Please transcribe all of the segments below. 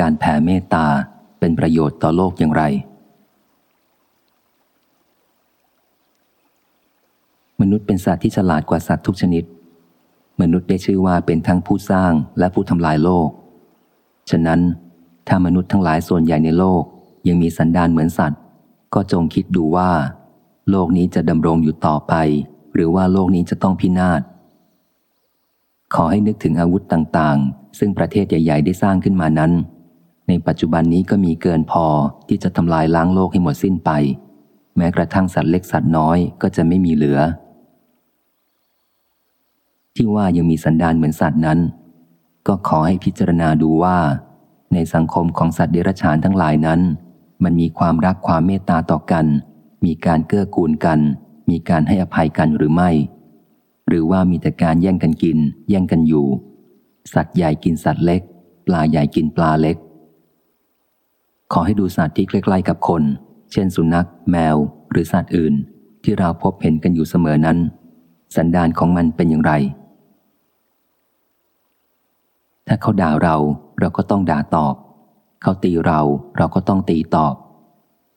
การแผ่เมตตาเป็นประโยชน์ต่อโลกอย่างไร มนุษย์เป็นสัตว์ที่ฉลาดกว่าสัตว์ทุกชนิด มนุษย์ได้ชื่อว่าเป็นทั้งผู้สร้างและผู้ทำลายโลก ฉะนั้น ถ้ามนุษย์ทั้งหลายส่วนใหญ่ในโลกยังมีสันดานเหมือนสัตว์ ก็จงคิดดูว่า โลกนี้จะดำรงอยู่ต่อไป หรือว่าโลกนี้จะต้องพินาศขอให้นึกถึงอาวุธต่างๆ ซึ่งประเทศใหญ่ ๆ ได้สร้างขึ้นมานั้น ในปัจจุบันนี้ก็มีเกินพอที่จะทำลายล้างโลกให้หมดสิ้นไป แม้กระทั่งสัตว์เล็กสัตว์น้อยก็จะไม่มีเหลือ ที่ว่ายังมีสันดานเหมือนสัตว์นั้น ก็ขอให้พิจารณาดูว่า ในสังคมของสัตว์เดรัจฉานทั้งหลายนั้น มันมีความรักความเมตตาต่อกัน มีการเกื้อกูลกัน มีการให้อภัยกันหรือไม่ หรือว่ามีแต่การแย่งกันกิน แย่งกันอยู่ สัตว์ใหญ่กินสัตว์เล็ก ปลาใหญ่กินปลาเล็ก ขอให้ดูสัตว์ที่ใกล้ๆกับคน เช่นสุนัข แมว หรือสัตว์อื่น ที่เราพบเห็นกันอยู่เสมอนั้น สันดานของมันเป็นอย่างไร ถ้าเขาด่าเราเราก็ต้องด่าตอบ เขาตีเราเราก็ต้องตีตอบ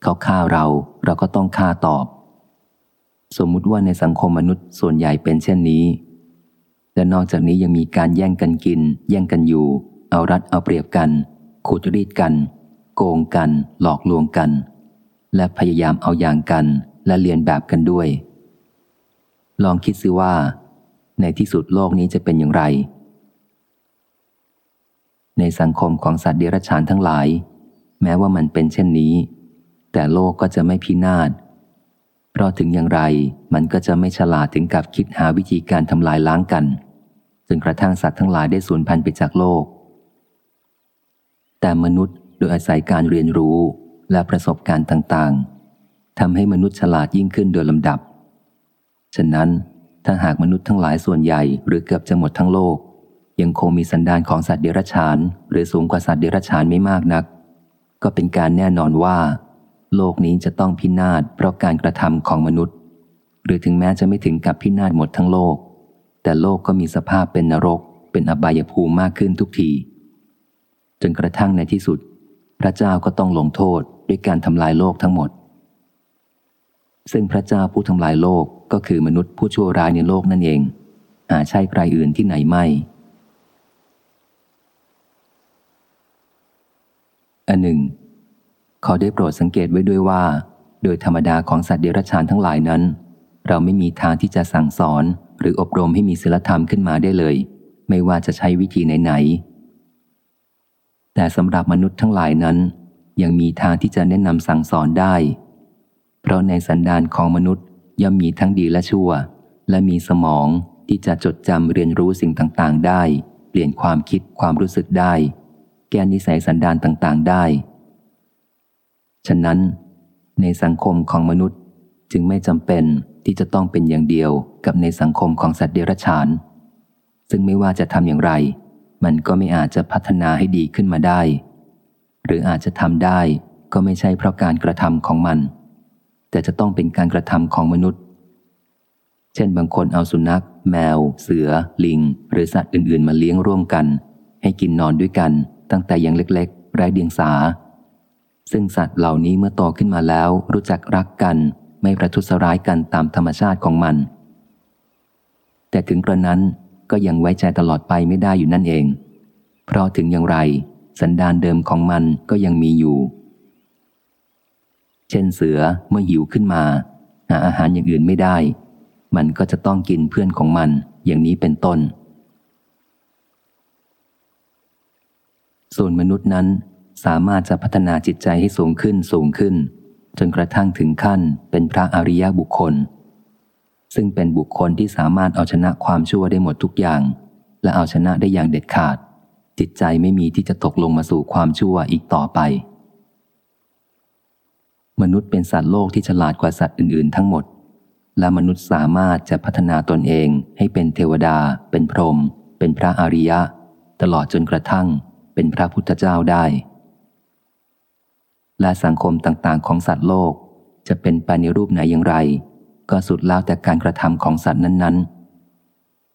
เขาฆ่าเราเราก็ต้องฆ่าตอบ สมมุติว่าในสังคมมนุษย์ส่วนใหญ่เป็นเช่นนี้ และนอกจากนี้ยังมีการแย่งกันกิน แย่งกันอยู่ เอารัดเอาเปรียบกันขูดรีดกัน โกงกัน หลอกลวงกัน และพยายามเอาอย่างกันและเรียนแบบกันด้วย ลองคิดซิว่า ในที่สุดโลกนี้จะเป็นอย่างไร ในสังคมของสัตว์เดรัจฉานทั้งหลาย แม้ว่ามันเป็นเช่นนี้ แต่โลกก็จะไม่พินาศเพราะถึงอย่างไรมันก็จะไม่ฉลาดถึงกับคิดหาวิธีการทำลายล้างกันจนกระทั่งสัตว์ทั้งหลายได้สูญพันธุ์ไปจากโลก แต่มนุษย์ โดยอาศัยการเรียนรู้และประสบการณ์ต่างๆทำให้มนุษย์ฉลาดยิ่งขึ้นโดยลำดับ ฉะนั้นถ้าหากมนุษย์ทั้งหลายส่วนใหญ่หรือเกือบจะหมดทั้งโลก ยังคงมีสันดานของสัตว์เดรัจฉาน หรือสูงกว่าสัตว์เดรัจฉานไม่มากนัก ก็เป็นการแน่นอนว่า โลกนี้จะต้องพินาศเพราะการกระทำของมนุษย์ หรือถึงแม้จะไม่ถึงกับพินาศหมดทั้งโลก แต่โลกก็มีสภาพเป็นนรก เป็นอบายภูมิมากขึ้นทุกทีจนกระทั่งในที่สุด พระเจ้าก็ต้องลงโทษด้วยการทำลายโลกทั้งหมด ซึ่งพระเจ้าผู้ทำลายโลกก็คือมนุษย์ผู้ชั่วร้ายในโลกนั่นเองหาใช่ใครอื่นที่ไหนไม่อันหนึ่ง ขอได้โปรดสังเกตไว้ด้วยว่า โดยธรรมดาของสัตว์เดรัจฉานทั้งหลายนั้น เราไม่มีทางที่จะสั่งสอนหรืออบรมให้มีศีลธรรมขึ้นมาได้เลย ไม่ว่าจะใช้วิธีไหนๆ แต่สำหรับมนุษย์ทั้งหลายนั้น ยังมีทางที่จะแนะนำสั่งสอนได้ เพราะในสันดานของมนุษย์ย่อมมีทั้งดีและชั่ว และมีสมองที่จะจดจำเรียนรู้สิ่งต่างๆ ได้ เปลี่ยนความคิดความรู้สึกได้ แก้นิสัยสันดานต่างๆ ได้ ฉะนั้น ในสังคมของมนุษย์จึงไม่จำเป็นที่จะต้องเป็นอย่างเดียวกับในสังคมของสัตว์เดรัจฉาน ซึ่งไม่ว่าจะทำอย่างไร มันก็ไม่อาจจะพัฒนาให้ดีขึ้นมาได้ หรืออาจจะทำได้ก็ไม่ใช่เพราะการกระทำของมัน แต่จะต้องเป็นการกระทำของมนุษย์ เช่นบางคนเอาสุนัข แมว เสือ ลิง หรือสัตว์อื่น ๆ มาเลี้ยงร่วมกัน ให้กินนอนด้วยกัน ตั้งแต่ยังเล็ก ๆ ไร้เดียงสา ซึ่งสัตว์เหล่านี้เมื่อโตขึ้นมาแล้ว รู้จักรักกัน ไม่ประทุษร้ายกันตามธรรมชาติของมัน แต่ถึงกระนั้น ก็ยังไว้ใจตลอดไปไม่ได้อยู่นั่นเอง เพราะถึงอย่างไร สันดานเดิมของมันก็ยังมีอยู่ เช่นเสือเมื่อหิวขึ้นมา หาอาหารอย่างอื่นไม่ได้ มันก็จะต้องกินเพื่อนของมันอย่างนี้เป็นต้น ส่วนมนุษย์นั้นสามารถจะพัฒนาจิตใจให้สูงขึ้นสูงขึ้น จนกระทั่งถึงขั้นเป็นพระอริยบุคคล ซึ่งเป็นบุคคลที่สามารถเอาชนะความชั่วได้หมดทุกอย่าง และเอาชนะได้อย่างเด็ดขาด จิตใจไม่มีที่จะตกลงมาสู่ความชั่วอีกต่อไป มนุษย์เป็นสัตว์โลกที่ฉลาดกว่าสัตว์อื่น ๆ ทั้งหมด และมนุษย์สามารถจะพัฒนาตนเองให้เป็นเทวดา เป็นพรหมเป็นพระอริยะ ตลอดจนกระทั่ง เป็นพระพุทธเจ้าได้ และสังคมต่างๆ ของสัตว์โลกจะเป็นไปในรูปไหนอย่างไร ก็สุดแล้วแต่การกระทำของสัตว์นั้น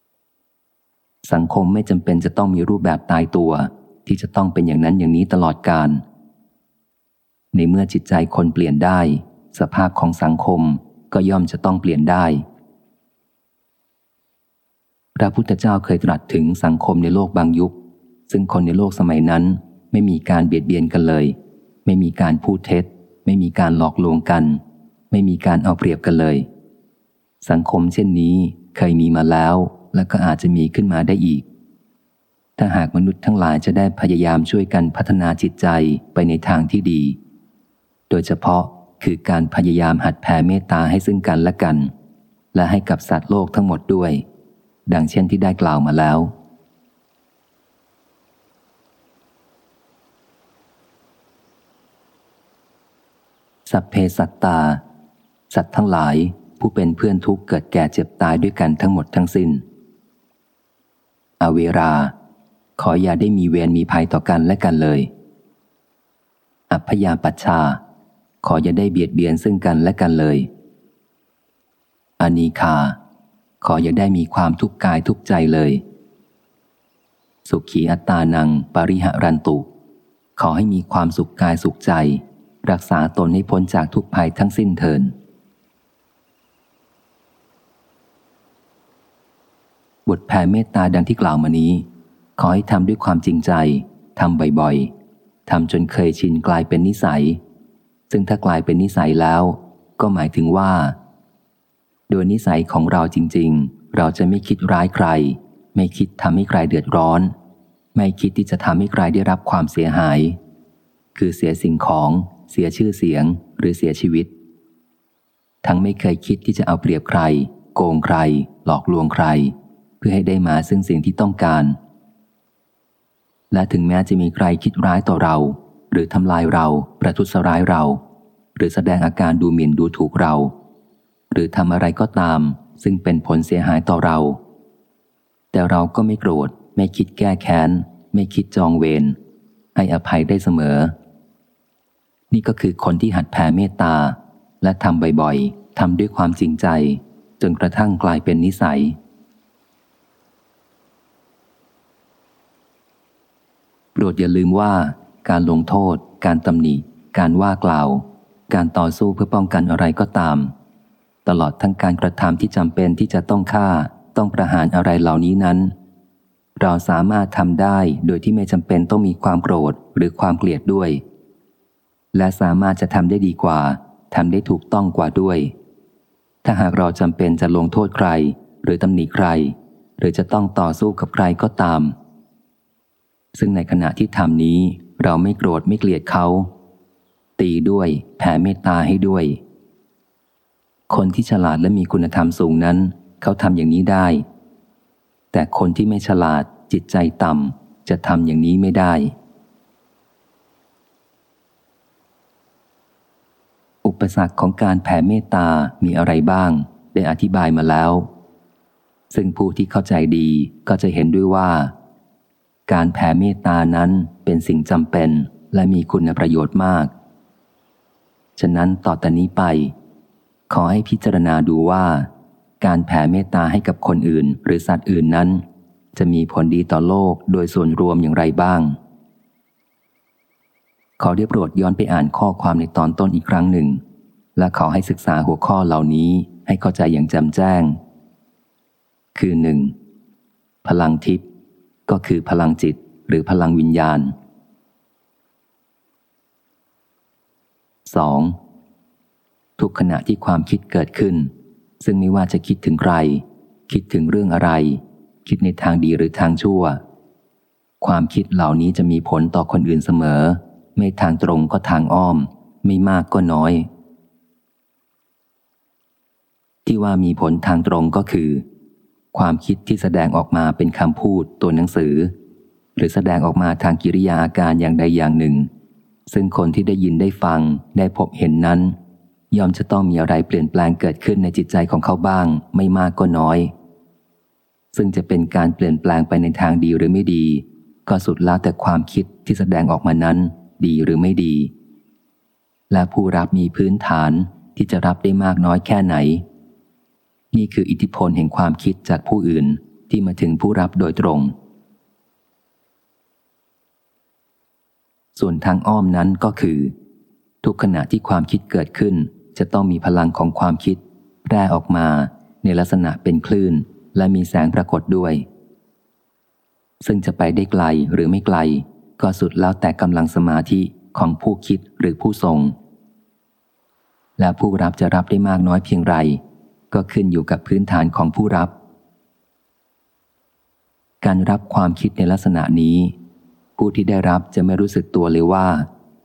ๆ สังคมไม่จำเป็นจะต้องมีรูปแบบตายตัว ที่จะต้องเป็นอย่างนั้นอย่างนี้ตลอดกาลในเมื่อจิตใจคนเปลี่ยนได้ สภาพของสังคมก็ย่อมจะต้องเปลี่ยนได้ พระพุทธเจ้าเคยตรัสถึงสังคมในโลกบางยุค ซึ่งคนในโลกสมัยนั้นไม่มีการเบียดเบียนกันเลย ไม่มีการพูดเท็จ ไม่มีการหลอกลวงกัน ไม่มีการเอาเปรียบกันเลย สังคมเช่นนี้เคยมีมาแล้ว และก็อาจจะมีขึ้นมาได้อีก ถ้าหากมนุษย์ทั้งหลายจะได้พยายามช่วยกันพัฒนาจิตใจไปในทางที่ดี โดยเฉพาะคือการพยายามหัดแผ่เมตตาให้ซึ่งกันและกัน และให้กับสัตว์โลกทั้งหมดด้วย ดังเช่นที่ได้กล่าวมาแล้ว สัพเพสัตตา สัตว์ทั้งหลาย ผู้เป็นเพื่อนทุกข์เกิดแก่เจ็บตายด้วยกันทั้งหมดทั้งสิน้น อเวรา ขออย่าได้มีเวรมีภัยต่อกันและกันเลย อัพยาปัชชา ขออย่าได้เบียดเบียนซึ่งกันและกันเลยอานีคา ขออย่าได้มีความทุกข์กายทุกข์ใจเลย สุขีอัตตานัง ปริหรันตุ ขอให้มีความสุขกายสุขใจ รักษาตนให้พ้นจากทุกภัยทั้งสิ้นเทิน บทแผ่เมตตาดังที่กล่าวมานี้ ขอให้ทำด้วยความจริงใจทำบ่อยๆทำจนเคยชินกลายเป็นนิสัย ซึ่งถ้ากลายเป็นนิสัยแล้ว ก็หมายถึงว่า โดยนิสัยของเราจริง ๆ เราจะไม่คิดร้ายใคร ไม่คิดทำให้ใครเดือดร้อน ไม่คิดที่จะทำให้ใครได้รับความเสียหาย คือเสียสิ่งของ เสียชื่อเสียง หรือเสียชีวิต ทั้งไม่เคยคิดที่จะเอาเปรียบใคร โกงใคร หลอกลวงใคร พื่อให้ได้มาซึ่งสิ่งที่ต้องการ และถึงแม้จะมีใครคิดร้ายต่อเรา หรือทำลายเราประทุษร้ายเรา หรือแสดงอาการดูหมิ่นดูถูกเรา หรือทำอะไรก็ตาม ซึ่งเป็นผลเสียหายต่อเรา แต่เราก็ไม่โกรธ ไม่คิดแก้แค้น ไม่คิดจองเวรให้อภัยได้เสมอ นี่ก็คือคนที่หัดแผ่เมตตา และทำบ่อยๆทำด้วยความจริงใจ จนกระทั่งกลายเป็นนิสัยโป รดอย่าลืมว่า การลงโทษ การตำหนิ การว่ากล่าว การต่อสู้เพื่อป้องกันอะไรก็ตาม ตลอดทั้งการกระทำที่จำเป็นที่จะต้องฆ่า ต้องประหารอะไรเหล่านี้นั้น เราสามารถทำได้โดยที่ไม่จำเป็นต้องมีความโกรธหรือความเกลียดด้วย และสามารถจะทำได้ดีกว่าทำได้ถูกต้องกว่าด้วย ถ้าหากเราจำเป็นจะลงโทษใคร หรือตำหนิใคร หรือจะต้องต่อสู้กับใครก็ตาม ซึ่งในขณะที่ทำนี้ เราไม่โกรธไม่เกลียดเขา ตีด้วยแผ่เมตตาให้ด้วย คนที่ฉลาดและมีคุณธรรมสูงนั้น เขาทำอย่างนี้ได้ แต่คนที่ไม่ฉลาดจิตใจต่ำจะทำอย่างนี้ไม่ได้ อุปสรรคของการแผ่เมตตามีอะไรบ้าง ได้อธิบายมาแล้ว ซึ่งผู้ที่เข้าใจดีก็จะเห็นด้วยว่า การแผ่เมตตานั้นเป็นสิ่งจำเป็นและมีคุณประโยชน์มาก ฉะนั้นต่อแต่นี้ไป ขอให้พิจารณาดูว่า การแผ่เมตตาให้กับคนอื่น หรือสัตว์อื่นนั้น จะมีผลดีต่อโลกโดยส่วนรวมอย่างไรบ้าง ขอเรียบโปรดย้อนไปอ่านข้อความในตอนต้นอีกครั้งหนึ่ง และขอให้ศึกษาหัวข้อเหล่านี้ให้เข้าใจอย่างจำแจ้ง คือหนึ่งพลังทิพย์ ก็คือพลังจิตหรือพลังวิญญาณ 2. ทุกขณะที่ความคิดเกิดขึ้น ซึ่งไม่ว่าจะคิดถึงใคร คิดถึงเรื่องอะไร คิดในทางดีหรือทางชั่ว ความคิดเหล่านี้จะมีผลต่อคนอื่นเสมอ ไม่ทางตรงก็ทางอ้อม ไม่มากก็น้อย ที่ว่ามีผลทางตรงก็คือ ความคิดที่แสดงออกมาเป็นคำพูดตัวหนังสือ หรือแสดงออกมาทางกิริยาอาการอย่างใดอย่างหนึ่ง ซึ่งคนที่ได้ยินได้ฟังได้พบเห็นนั้น ย่อมจะต้องมีอะไรเปลี่ยนแปลงเกิดขึ้นในจิตใจของเขาบ้าง ไม่มากก็น้อย ซึ่งจะเป็นการเปลี่ยนแปลงไปในทางดีหรือไม่ดี ก็สุดแล้วแต่ความคิดที่แสดงออกมานั้น ดีหรือไม่ดี และผู้รับมีพื้นฐานที่จะรับได้มากน้อยแค่ไหน นี่คืออิทธิพลแห่งความคิดจากผู้อื่นที่มาถึงผู้รับโดยตรง ส่วนทางอ้อมนั้นก็คือ ทุกขณะที่ความคิดเกิดขึ้น จะต้องมีพลังของความคิดแพร่ออกมาในลักษณะเป็นคลื่น และมีแสงปรากฏด้วย ซึ่งจะไปได้ไกลหรือไม่ไกล ก็สุดแล้วแต่กำลังสมาธิของผู้คิดหรือผู้ทรงและผู้รับจะรับได้มากน้อยเพียงไร ก็ขึ้นอยู่กับพื้นฐานของผู้รับ การรับความคิดในลักษณะนี้ ผู้ที่ได้รับจะไม่รู้สึกตัวเลยว่า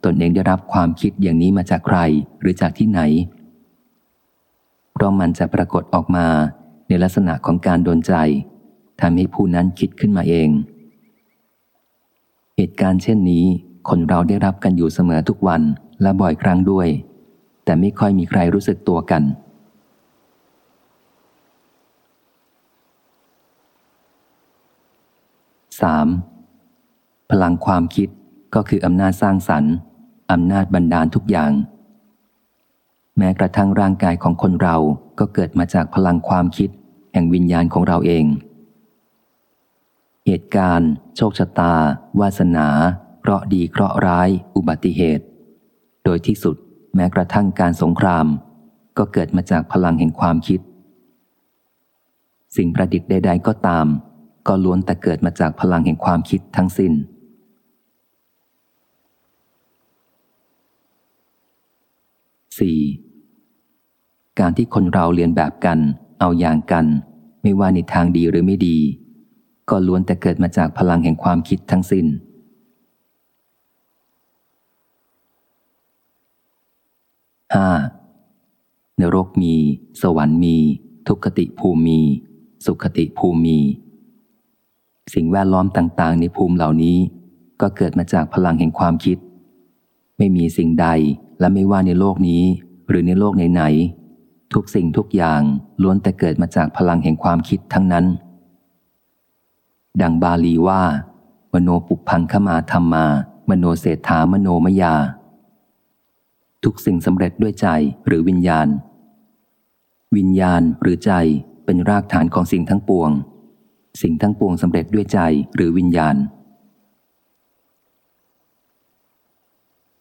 ตนเองได้รับความคิดอย่างนี้มาจากใครหรือจากที่ไหน เพราะมันจะปรากฏออกมาในลักษณะของการโดนใจทำให้ผู้นั้นคิดขึ้นมาเอง เหตุการณ์เช่นนี้ คนเราได้รับกันอยู่เสมอทุกวันและบ่อยครั้งด้วย แต่ไม่ค่อยมีใครรู้สึกตัวกัน 3. พลังความคิดก็คืออำนาจสร้างสรรค์อำนาจบันดาลทุกอย่าง แม้กระทั่งร่างกายของคนเราก็เกิดมาจากพลังความคิด แห่งวิญญาณของเราเอง เหตุการณ์ โชคชะตา วาสนา เคราะดีเคราะร้าย อุบัติเหตุ โดยที่สุดแม้กระทั่งการสงคราม ก็เกิดมาจากพลังแห่งความคิด สิ่งประดิษฐ์ใด ๆ ก็ตาม ก็ล้วนแต่เกิดมาจากพลังแห่งความคิดทั้งสิน้น 4. การที่คนเราเรียนแบบกัน เอาอย่างกัน ไม่ว่าในทางดีหรือไม่ดี ก็ล้วนแต่เกิดมาจากพลังแห่งความคิดทั้งสิน้น 5. นรกมี สวรรค์มี ทุกขติภูมิมี สุขติภูมิมี สิ่งแวดล้อมต่าง ๆ ในภูมิเหล่านี้ ก็เกิดมาจากพลังแห่งความคิด ไม่มีสิ่งใดและไม่ว่าในโลกนี้ หรือในโลกไหนๆทุกสิ่งทุกอย่างล้วนแต่เกิดมาจากพลังแห่งความคิดทั้งนั้น ดังบาลีว่า มโนปุพังขมาธรรมา มโนเศรษฐามโนมยา ทุกสิ่งสำเร็จด้วยใจหรือวิญญาณ วิญญาณหรือใจเป็นรากฐานของสิ่งทั้งปวง สิ่งทั้งปวงสำเร็จด้วยใจหรือวิญญาณ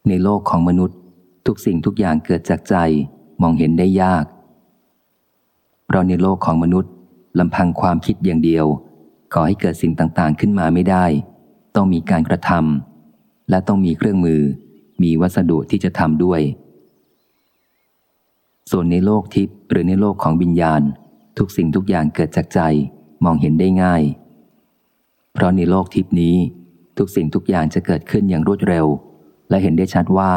ในโลกของมนุษย์ ทุกสิ่งทุกอย่างเกิดจากใจมองเห็นได้ยาก เพราะในโลกของมนุษย์ลำพังความคิดอย่างเดียวก่อให้เกิดสิ่งต่างๆขึ้นมาไม่ได้ ต้องมีการกระทำและต้องมีเครื่องมือ มีวัสดุที่จะทำด้วย ส่วนในโลกทิพย์หรือในโลกของวิญญาณ ทุกสิ่งทุกอย่างเกิดจากใจ มองเห็นได้ง่าย เพราะในโลกทิพนี้ ทุกสิ่งทุกอย่างจะเกิดขึ้นอย่างรวดเร็ว และเห็นได้ชัดว่า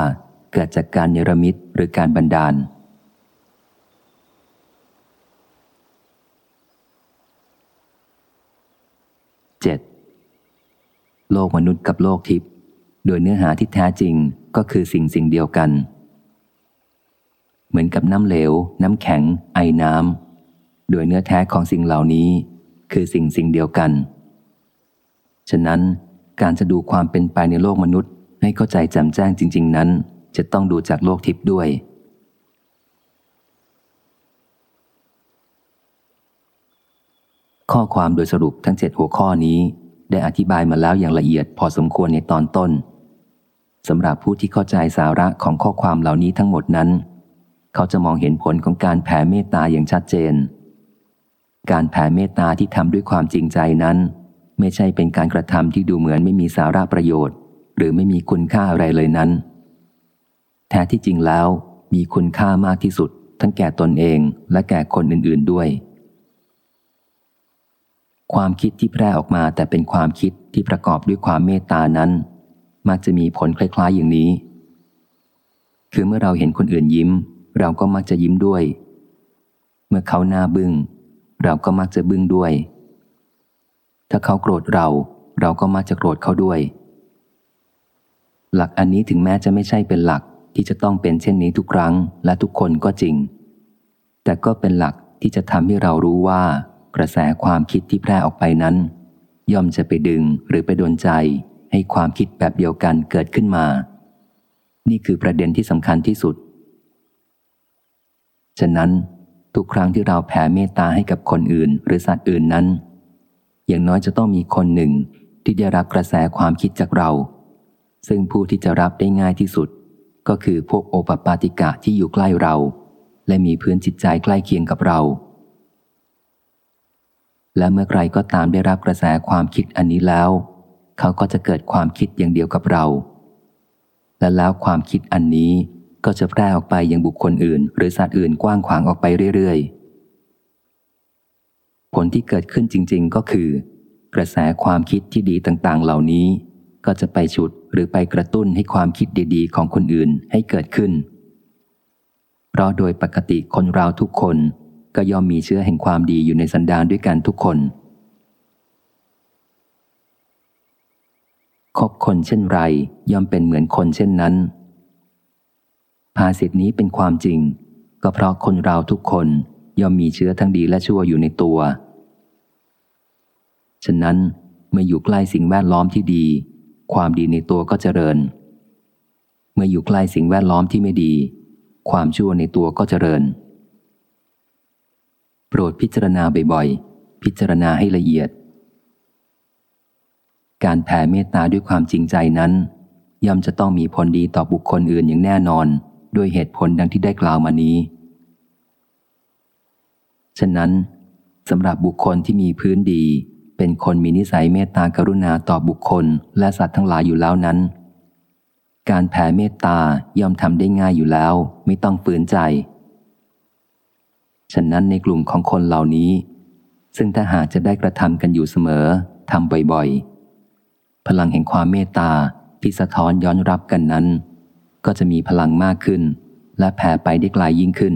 เกิดจากการเนรมิตหรือการบันดาล 7. โลกมนุษย์กับโลกทิพย์โดยเนื้อหาที่แท้จริงก็คือสิ่งสิ่งเดียวกัน เหมือนกับน้ำเหลว น้ำแข็ง ไอน้ำโดยเนื้อแท้ของสิ่งเหล่านี้ คือสิ่งสิ่งเดียวกัน ฉะนั้นการจะดูความเป็นไปในโลกมนุษย์ให้เข้าใจแจ่มแจ้งจริง ๆ นั้น จะต้องดูจากโลกทิพย์ด้วย ข้อความโดยสรุปทั้งเจ็ดหัวข้อนี้ ได้อธิบายมาแล้วอย่างละเอียดพอสมควรในตอนต้นสำหรับผู้ที่เข้าใจสาระของข้อความเหล่านี้ทั้งหมดนั้น เขาจะมองเห็นผลของการแผ่เมตตาอย่างชัดเจน การแผ่เมตตาที่ทำด้วยความจริงใจนั้น ไม่ใช่เป็นการกระทำที่ดูเหมือนไม่มีสาระประโยชน์ หรือไม่มีคุณค่าอะไรเลยนั้น แท้ที่จริงแล้วมีคุณค่ามากที่สุด ทั้งแก่ตนเองและแก่คนอื่น ๆด้วย ความคิดที่แพร่ออกมาแต่เป็นความคิดที่ประกอบด้วยความเมตตานั้น มักจะมีผลคล้าย ๆ อย่างนี้ คือเมื่อเราเห็นคนอื่นยิ้ม เราก็มักจะยิ้มด้วย เมื่อเขาหน้าบึง้ง เราก็มักจะบึ้งด้วย ถ้าเขาโกรธเรา เราก็มักจะโกรธเขาด้วย หลักอันนี้ถึงแม้จะไม่ใช่เป็นหลักที่จะต้องเป็นเช่นนี้ทุกครั้งและทุกคนก็จริง แต่ก็เป็นหลักที่จะทำให้เรารู้ว่า กระแสความคิดที่แพร่ออกไปนั้น ย่อมจะไปดึงหรือไปโดนใจ ให้ความคิดแบบเดียวกันเกิดขึ้นมา นี่คือประเด็นที่สำคัญที่สุด ฉะนั้น ทุกครั้งที่เราแผ่เมตตาให้กับคนอื่น หรือสัตว์อื่นนั้น อย่างน้อยจะต้องมีคนหนึ่งที่ได้รับกระแสความคิดจากเรา ซึ่งผู้ที่จะรับได้ง่ายที่สุด ก็คือพวกโอปปาติกะที่อยู่ใกล้เรา และมีพื้นจิตใจใกล้เคียงกับเรา และเมื่อใครก็ตามได้รับกระแสความคิดอันนี้แล้ว เขาก็จะเกิดความคิดอย่างเดียวกับเรา และแล้วความคิดอันนี้ ก็จะแพร่ออกไปยังบุคคลอื่น หรือสัตว์อื่นกว้างขวางออกไปเรื่อยๆ ผลที่เกิดขึ้นจริง ๆ ก็คือ กระแสความคิดที่ดีต่างๆ เหล่านี้ ก็จะไปฉุดหรือไปกระตุ้นให้ความคิดดีๆ ของคนอื่นให้เกิดขึ้น เพราะโดยปกติคนเราทุกคนก็ย่อมมีเชื้อแห่งความดีอยู่ในสันดานด้วยกันทุกคนคบคนเช่นไรย่อมเป็นเหมือนคนเช่นนั้น ภาษิตนี้เป็นความจริง ก็เพราะคนเราทุกคนย่อมมีเชื้อทั้งดีและชั่วอยู่ในตัว ฉะนั้นเมื่ออยู่ใกล้สิ่งแวดล้อมที่ดี ความดีในตัวก็เจริญ เมื่ออยู่ใกล้สิ่งแวดล้อมที่ไม่ดี ความชั่วในตัวก็เจริญ โปรดพิจารณาบ่อยๆ พิจารณาให้ละเอียด การแผ่เมตตาด้วยความจริงใจนั้นย่อมจะต้องมีผลดีต่อบุคคลอื่นอย่างแน่นอน ด้วยเหตุผลดังที่ได้กล่าวมานี้ ฉะนั้นสำหรับบุคคลที่มีพื้นดี เป็นคนมีนิสัยเมตตากรุณาต่อบุคคลและสัตว์ทั้งหลายอยู่แล้วนั้น การแผ่เมตตาย่อมทำได้ง่ายอยู่แล้ว ไม่ต้องฝืนใจ ฉะนั้นในกลุ่มของคนเหล่านี้ ซึ่งถ้าหากจะได้กระทำกันอยู่เสมอทำบ่อยๆ พลังแห่งความเมตตาที่สะท้อนย้อนรับกันนั้น ก็จะมีพลังมากขึ้น และแผ่ไปได้ไกลยยิ่งขึ้น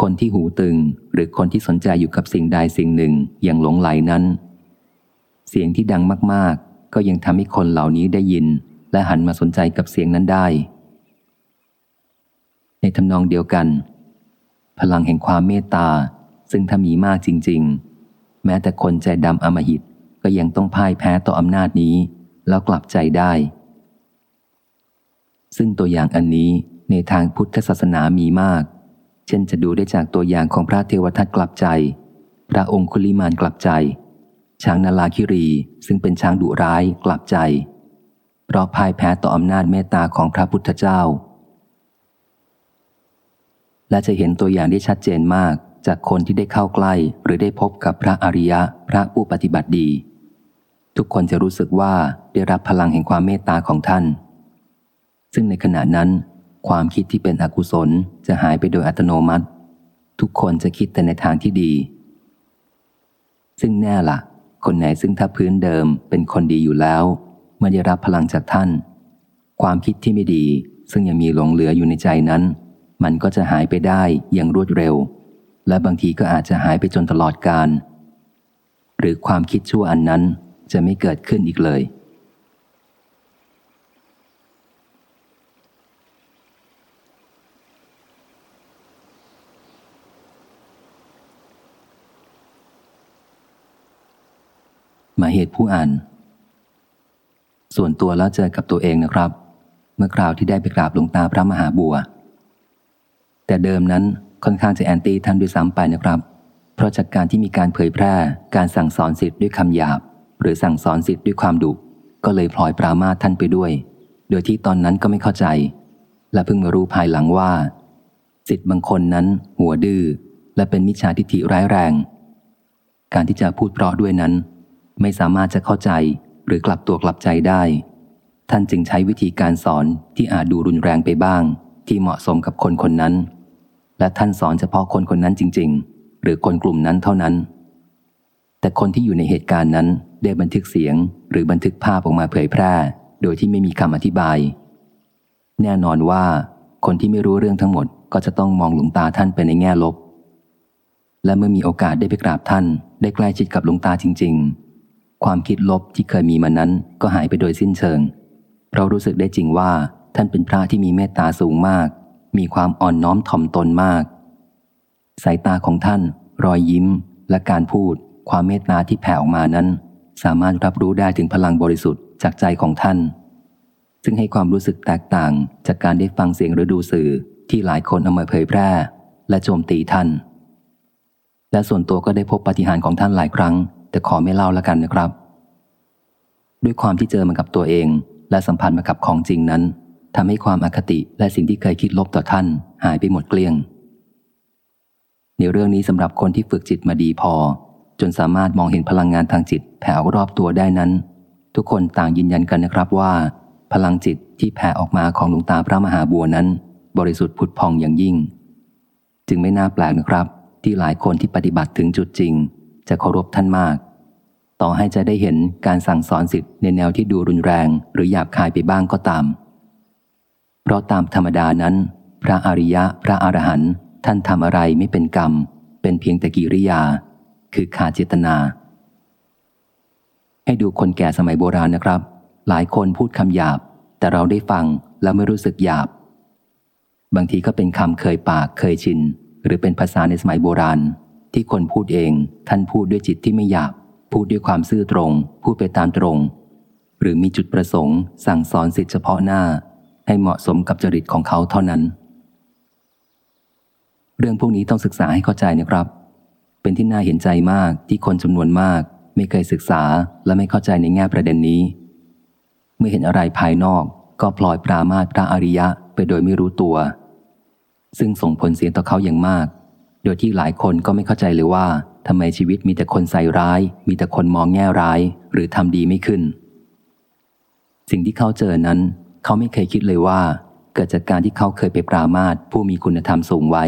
คนที่หูตึงหรือคนที่สนใจอยู่กับสิ่งใดสิ่งหนึ่งอย่างหลงไหลนั้น เสียงที่ดังมากๆ ก็ยังทำให้คนเหล่านี้ได้ยิน และหันมาสนใจกับเสียงนั้นได้ ในทำนองเดียวกัน พลังแห่งความเมตตาซึ่งถ้ามีมากจริง ๆ แม้แต่คนใจดำอมหิตก็ยังต้องพ่ายแพ้ต่ออำนาจนี้ แล้วกลับใจได้ ซึ่งตัวอย่างอันนี้ในทางพุทธศาสนามีมาก เช่นจะดูได้จากตัวอย่างของพระเทวทัตกลับใจ พระองคุลิมานกลับใจ ช้างนาลาคิรีซึ่งเป็นช้างดุร้ายกลับใจ เพราะพ่ายแพ้ต่ออำนาจเมตตาของพระพุทธเจ้า และจะเห็นตัวอย่างได้ชัดเจนมากจากคนที่ได้เข้าใกล้หรือได้พบกับพระอริยะพระผู้ปฏิบัติดี ทุกคนจะรู้สึกว่าได้รับพลังแห่งความเมตตาของท่าน ซึ่งในขณะนั้น ความคิดที่เป็นอกุศลจะหายไปโดยอัตโนมัติ ทุกคนจะคิดแต่ในทางที่ดี ซึ่งแน่ละ่ะ คนไหนซึ่งถ้าพื้นเดิมเป็นคนดีอยู่แล้วเมื่อได้รับพลังจากท่าน ความคิดที่ไม่ดีซึ่งยังมีหลงเหลืออยู่ในใจนั้น มันก็จะหายไปได้อย่างรวดเร็ว และบางทีก็อาจจะหายไปจนตลอดการ หรือความคิดชั่วอันนั้น จะไม่เกิดขึ้นอีกเลย หมายเหตุผู้อ่าน ส่วนตัวแล้วเจอกับตัวเองนะครับ เมื่อคราวที่ได้ไปกราบหลวงตาพระมหาบัว แต่เดิมนั้นค่อนข้างจะแอนตี้ท่านด้วยซ้ำไปนะครับ เพราะจากการที่มีการเผยแพร่การสั่งสอนสิทธิ์ด้วยคำหยาบ หรือสั่งสอนสิทธิ์ด้วยความดุก็เลยพลอยปรามาท่านไปด้วย โดยที่ตอนนั้นก็ไม่เข้าใจ และเพิ่งมารู้ภายหลังว่าสิทธิ์บางคนนั้น หัวดื้อและเป็นมิจฉาทิฏฐิร้ายแรง การที่จะพูดเพราะด้วยนั้น ไม่สามารถจะเข้าใจหรือกลับตัวกลับใจได้ ท่านจึงใช้วิธีการสอนที่อาจดูรุนแรงไปบ้าง ที่เหมาะสมกับคนคนนั้น และท่านสอนเฉพาะคนคนนั้นจริง ๆ หรือคนกลุ่มนั้นเท่านั้น แต่คนที่อยู่ในเหตุการณ์นั้นได้บันทึกเสียงหรือบันทึกภาพออกมาเผยแพร่ โดยที่ไม่มีคำอธิบาย แน่นอนว่า คนที่ไม่รู้เรื่องทั้งหมดก็จะต้องมองหลวงตาท่านไปในแง่ลบ และเมื่อมีโอกาสได้ไปกราบท่าน ได้ใกล้ชิดกับหลวงตาจริง ๆ ความคิดลบที่เคยมีมานั้นก็หายไปโดยสิ้นเชิง เรารู้สึกได้จริงว่าท่านเป็นพระที่มีเมตตาสูงมาก มีความอ่อนน้อมถ่อมตนมาก สายตาของท่าน รอยยิ้มและการพูด ความเมตตาที่แผ่ออกมานั้น สามารถรับรู้ได้ถึงพลังบริสุทธิ์จากใจของท่าน ซึ่งให้ความรู้สึกแตกต่างจากการได้ฟังเสียงหรือดูสื่อที่หลายคนเอามาเผยแพร่ และโจมตีท่าน และส่วนตัวก็ได้พบปฏิหารของท่านหลายครั้ง แต่ขอไม่เล่าล้วกันนะครับ ด้วยความที่เจอมากับตัวเอง และสัมผัสมากับของจริงนั้นทำให้ความอคติและสิ่งที่เคยคิดลบต่อท่าน หายไปหมดเกลี้ยง ในเรื่องนี้สำหรับคนที่ฝึกจิตมาดีพอ จนสามารถมองเห็นพลังงานทางจิตแผ่รอบตัวได้นั้น ทุกคนต่างยืนยันกันนะครับว่า พลังจิตที่แผ่ออกมาของหลวงตาพระมหาบัวนั้น บริสุทธิ์ผุดพองอย่างยิ่ง จึงไม่น่าแปลกนะครับ ที่หลายคนที่ปฏิบัติถึงจุดจริง จะเคารพท่านมาก ต่อให้จะได้เห็นการสั่งสอนสิทธิ์ในแนวที่ดูรุนแรง หรือหยาบคายไปบ้างก็ตาม เพราะตามธรรมดานั้น พระอริยะพระอรหันต์ท่านทำอะไรไม่เป็นกรรม เป็นเพียงแต่กิริยา คือขาดเจตนา ให้ดูคนแก่สมัยโบราณนะครับ หลายคนพูดคำหยาบ แต่เราได้ฟังแล้วไม่รู้สึกหยาบ บางทีก็เป็นคำเคยปากเคยชิน หรือเป็นภาษาในสมัยโบราณ ที่คนพูดเองท่านพูดด้วยจิตที่ไม่หยาบ พูดด้วยความซื่อตรง พูดไปตามตรง หรือมีจุดประสงค์ สั่งสอนสิทธิเฉพาะหน้า ให้เหมาะสมกับจริตของเขาเท่านั้นเรื่องพวกนี้ต้องศึกษาให้เข้าใจนะครับ เป็นที่น่าเห็นใจมากที่คนจำนวนมาก ไม่เคยศึกษาและไม่เข้าใจในแง่ประเด็นนี้ เมื่อเห็นอะไรภายนอกก็พลอยปรามาตพระอริยะไปโดยไม่รู้ตัว ซึ่งส่งผลเสียต่อเขาอย่างมาก โดยที่หลายคนก็ไม่เข้าใจเลยว่าทำไมชีวิตมีแต่คนใส่ร้าย มีแต่คนมองแง่ร้าย หรือทำดีไม่ขึ้น สิ่งที่เขาเจอนั้น เขาไม่เคยคิดเลยว่า เกิดจากการที่เขาเคยไปปรามาตผู้มีคุณธรรมสูงไว้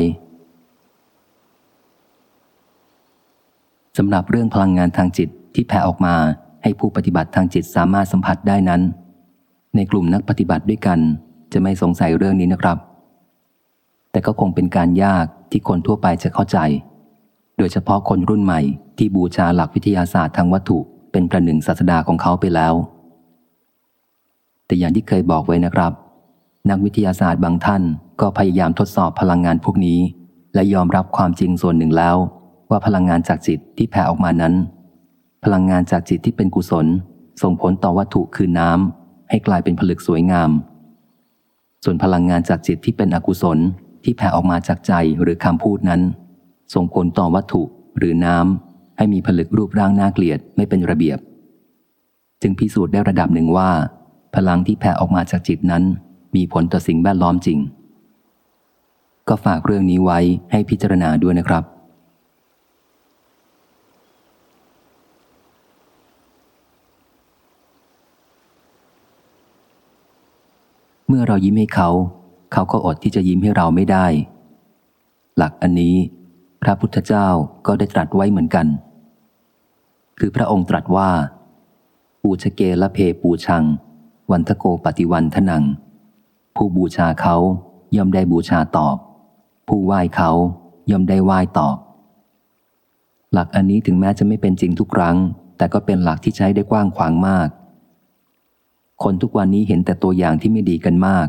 สำหรับเรื่องพลังงานทางจิตที่แผ่ออกมาให้ผู้ปฏิบัติทางจิตสามารถสัมผัสได้นั้น ในกลุ่มนักปฏิบัติด้วยกัน จะไม่สงสัยเรื่องนี้นะครับ แต่ก็คงเป็นการยากที่คนทั่วไปจะเข้าใจ โดยเฉพาะคนรุ่นใหม่ที่บูชาหลักวิทยาศาสตร์ทางวัตถุเป็นประหนึ่งศาสดาของเขาไปแล้ว แต่อย่างที่เคยบอกไว้นะครับ นักวิทยาศาสตร์บางท่านก็พยายามทดสอบพลังงานพวกนี้ และยอมรับความจริงส่วนหนึ่งแล้ว ว่าพลังงานจากจิตที่แผ่ออกมานั้น พลังงานจากจิตที่เป็นกุศล ส่งผลต่อวัตถุคือน้ำให้กลายเป็นผลึกสวยงาม ส่วนพลังงานจากจิตที่เป็นอกุศลที่แผ่ออกมาจากใจหรือคำพูดนั้น ส่งผลต่อวัตถุหรือน้ำให้มีผลึกรูปร่างน่าเกลียดไม่เป็นระเบียบ จึงพิสูจน์ได้ระดับหนึ่งว่า พลังที่แผ่ออกมาจากจิตนั้น มีผลต่อสิ่งแวดล้อมจริง ก็ฝากเรื่องนี้ไว้ให้พิจารณาด้วยนะครับ เมื่อเรายิ้มให้เขา เขาก็อดที่จะยิ้มให้เราไม่ได้ หลักอันนี้ พระพุทธเจ้าก็ได้ตรัสไว้เหมือนกัน คือพระองค์ตรัสว่า ปูชเกละเพปูชัง วันทโกปฏิวันทนัง ผู้บูชาเขาย่อมได้บูชาตอบ ผู้ไหว้เขาย่อมได้ไหว้ตอบ หลักอันนี้ถึงแม้จะไม่เป็นจริงทุกครั้ง แต่ก็เป็นหลักที่ใช้ได้กว้างขวางมาก คนทุกวันนี้เห็นแต่ตัวอย่างที่ไม่ดีกันมาก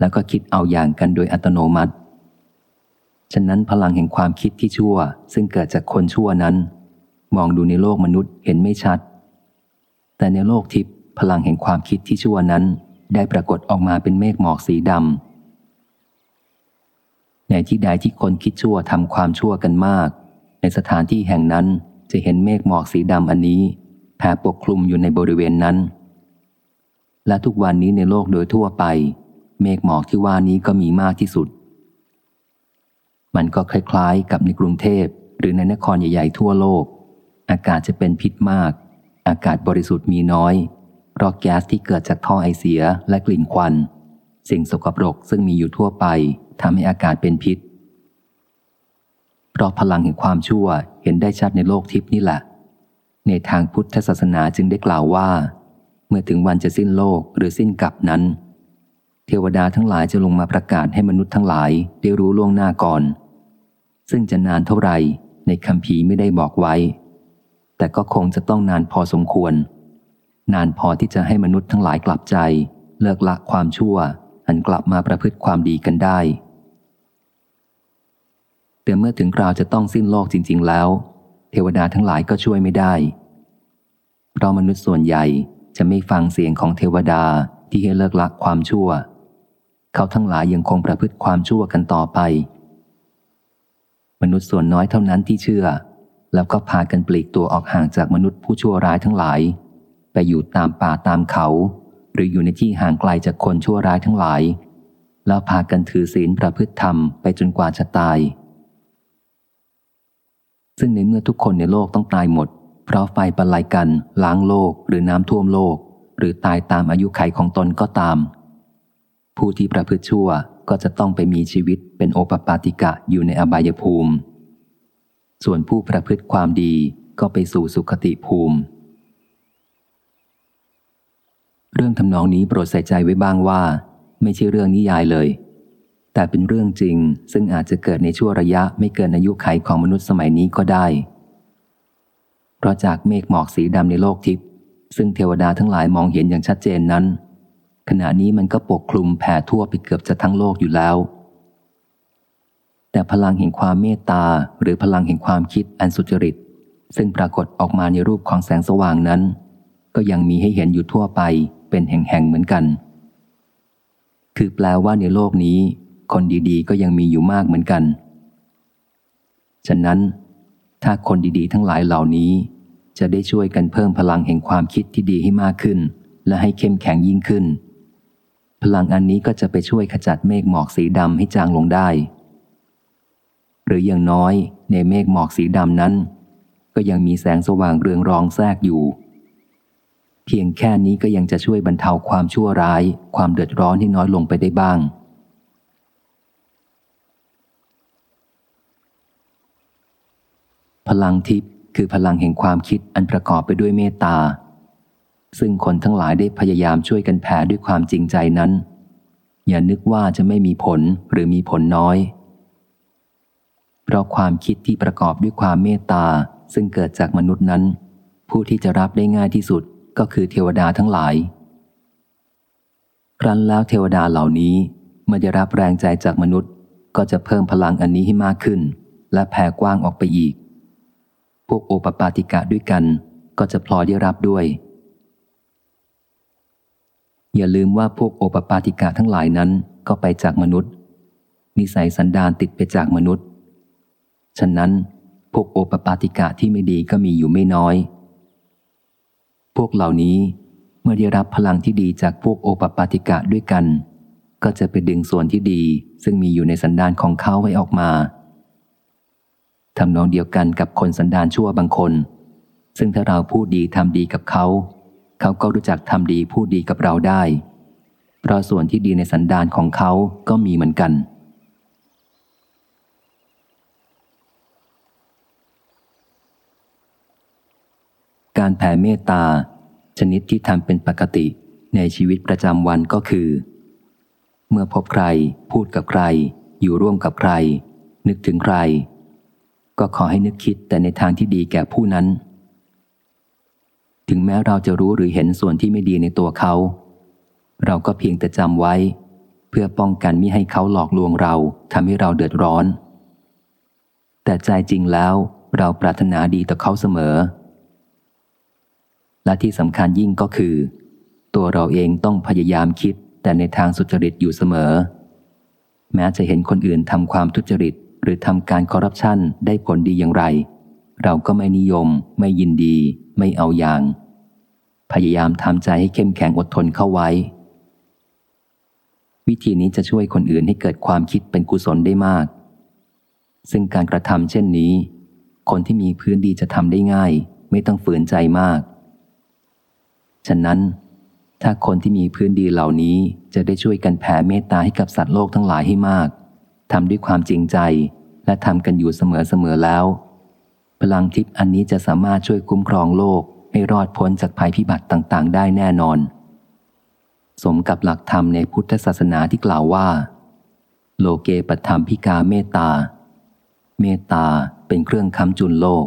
แล้วก็คิดเอาอย่างกันโดยอัตโนมัติ ฉะนั้นพลังแห่งความคิดที่ชั่ว ซึ่งเกิดจากคนชั่วนั้น มองดูในโลกมนุษย์เห็นไม่ชัด แต่ในโลกทิพย์พลังแห่งความคิดที่ชั่วนั้น ได้ปรากฏออกมาเป็นเมฆหมอกสีดำในที่ใดที่คนคิดชั่วทำความชั่วกันมาก ในสถานที่แห่งนั้นจะเห็นเมฆหมอกสีดำอันนี้แผ่ปกคลุมอยู่ในบริเวณนั้น และทุกวันนี้ในโลกโดยทั่วไป เมฆหมอกที่ว่านี้ก็มีมากที่สุด มันก็คล้ายๆ กับในกรุงเทพหรือในนครใหญ่ๆทั่วโลก อากาศจะเป็นพิษมาก อากาศบริสุทธิ์มีน้อยเพราะแก๊สที่เกิดจากท่อไอเสียและกลิ่นควัน สิ่งสกปรกซึ่งมีอยู่ทั่วไปทำให้อากาศเป็นพิษ เพราะพลังแห่งความชั่วเห็นได้ชัดในโลกทิพนี่แหละ ในทางพุทธศาสนาจึงได้กล่าวว่า มื่อถึงวันจะสิ้นโลกหรือสิ้นกับนั้น เทวดาทั้งหลายจะลงมาประกาศให้มนุษย์ทั้งหลายได้รู้ล่วงหน้าก่อน ซึ่งจะนานเท่าไหร่ในคำพีไม่ได้บอกไว้ แต่ก็คงจะต้องนานพอสมควร นานพอที่จะให้มนุษย์ทั้งหลายกลับใจ เลิกละความชั่วหันกลับมาประพฤติความดีกันได้แต่เมื่อถึงคราวจะต้องสิ้นโลกจริง ๆ แล้ว เทวดาทั้งหลายก็ช่วยไม่ได้ เพราะมนุษย์ส่วนใหญ่ จะไม่ฟังเสียงของเทวดาที่ให้เลิกละความชั่ว เขาทั้งหลายยังคงประพฤติความชั่วกันต่อไป มนุษย์ส่วนน้อยเท่านั้นที่เชื่อ แล้วก็พากันปลีกตัวออกห่างจากมนุษย์ผู้ชั่วร้ายทั้งหลาย ไปอยู่ตามป่าตามเขา หรืออยู่ในที่ห่างไกลจากคนชั่วร้ายทั้งหลาย แล้วพากันถือศีลประพฤติธรรมไปจนกว่าจะตาย ซึ่งในเมื่อทุกคนในโลกต้องตายหมด เพราะไฟประลายกัน ล้างโลกหรือน้ำท่วมโลก หรือตายตามอายุไขของตนก็ตาม ผู้ที่ประพฤติชั่วก็จะต้องไปมีชีวิตเป็นโอปปาติกะอยู่ในอบายภูมิ ส่วนผู้ประพฤติความดีก็ไปสู่สุขติภูมิ เรื่องทำนองนี้โปรดใส่ใจไว้บ้างว่า ไม่ใช่เรื่องนิยายเลย แต่เป็นเรื่องจริงซึ่งอาจจะเกิดในช่วงระยะไม่เกินอายุไขของมนุษย์สมัยนี้ก็ได้ ราะจากเมฆหมอกสีดำในโลกทิพย์ซึ่งเทวดาทั้งหลายมองเห็นอย่างชัดเจนนั้น ขณะนี้มันก็ปกคลุมแผ่ทั่วไปเกือบจะทั้งโลกอยู่แล้ว แต่พลังแห่งความเมตตาหรือพลังแห่งความคิดอันสุจริต ซึ่งปรากฏออกมาในรูปของแสงสว่างนั้น ก็ยังมีให้เห็นอยู่ทั่วไปเป็นแห่งๆเหมือนกัน คือแปลว่าในโลกนี้ คนดีๆ ก็ยังมีอยู่มากเหมือนกัน ฉะนั้นถ้าคนดีๆ ทั้งหลายเหล่านี้ จะได้ช่วยกันเพิ่มพลังแห่งความคิดที่ดีให้มากขึ้น และให้เข้มแข็งยิ่งขึ้น พลังอันนี้ก็จะไปช่วยขจัดเมฆหมอกสีดำให้จางลงได้ หรืออย่างน้อยในเมฆหมอกสีดำนั้น ก็ยังมีแสงสว่างเรืองรองแทรกอยู่ เพียงแค่นี้ก็ยังจะช่วยบรรเทาความชั่วร้าย ความเดือดร้อนให้น้อยลงไปได้บ้างพลังทิพย์ คือพลังแห่งความคิดอันประกอบไปด้วยเมตตา ซึ่งคนทั้งหลายได้พยายามช่วยกันแผ่ด้วยความจริงใจนั้น อย่านึกว่าจะไม่มีผลหรือมีผลน้อย เพราะความคิดที่ประกอบด้วยความเมตตาซึ่งเกิดจากมนุษย์นั้น ผู้ที่จะรับได้ง่ายที่สุดก็คือเทวดาทั้งหลาย ครั้นแล้วเทวดาเหล่านี้เมื่อได้รับแรงใจจากมนุษย์ ก็จะเพิ่มพลังอันนี้ให้มากขึ้น และแผ่กว้างออกไปอีก พวกโอปปาติกะด้วยกัน ก็จะพลอยได้รับด้วย อย่าลืมว่าพวกโอปปาติกะทั้งหลายนั้นก็ไปจากมนุษย์ นิสัยสันดานติดไปจากมนุษย์ ฉะนั้นพวกโอปปาติกะที่ไม่ดีก็มีอยู่ไม่น้อย พวกเหล่านี้เมื่อได้รับพลังที่ดีจากพวกโอปปาติกะด้วยกัน ก็จะไปดึงส่วนที่ดีซึ่งมีอยู่ในสันดานของเขาไว้ออกมา ทำนองเดียวกันกับคนสันดานชั่วบางคน ซึ่งถ้าเราพูดดีทำดีกับเขา เขาก็รู้จักทำดีพูดดีกับเราได้ เพราะส่วนที่ดีในสันดานของเขาก็มีเหมือนกัน การแผ่เมตตา ชนิดที่ทำเป็นปกติในชีวิตประจำวันก็คือ เมื่อพบใคร พูดกับใคร อยู่ร่วมกับใคร นึกถึงใคร ก็ขอให้นึกคิดแต่ในทางที่ดีแก่ผู้นั้น ถึงแม้เราจะรู้หรือเห็นส่วนที่ไม่ดีในตัวเขา เราก็เพียงแต่จำไว้ เพื่อป้องกันมิให้เขาหลอกลวงเราทำให้เราเดือดร้อน แต่ใจจริงแล้วเราปรารถนาดีต่อเขาเสมอ และที่สำคัญยิ่งก็คือ ตัวเราเองต้องพยายามคิดแต่ในทางสุจริตอยู่เสมอ แม้จะเห็นคนอื่นทำความทุจริต หรือทำการคอร์รัปชันได้ผลดีอย่างไร เราก็ไม่นิยม ไม่ยินดี ไม่เอาอย่าง พยายามทำใจให้เข้มแข็งอดทนเข้าไว้ วิธีนี้จะช่วยคนอื่นให้เกิดความคิดเป็นกุศลได้มาก ซึ่งการกระทำเช่นนี้ คนที่มีพื้นดีจะทำได้ง่าย ไม่ต้องฝืนใจมาก ฉะนั้นถ้าคนที่มีพื้นดีเหล่านี้จะได้ช่วยกันแผ่เมตตาให้กับสัตว์โลกทั้งหลายให้มาก ทำด้วยความจริงใจ และทำกันอยู่เสมอๆแล้ว พลังทิพย์อันนี้จะสามารถช่วยคุ้มครองโลกให้รอดพ้นจากภัยพิบัติต่างๆ ได้แน่นอน สมกับหลักธรรมในพุทธศาสนาที่กล่าวว่า โลเกปธรรมพิกาเมตตา เมตตาเป็นเครื่องค้ำจุนโลก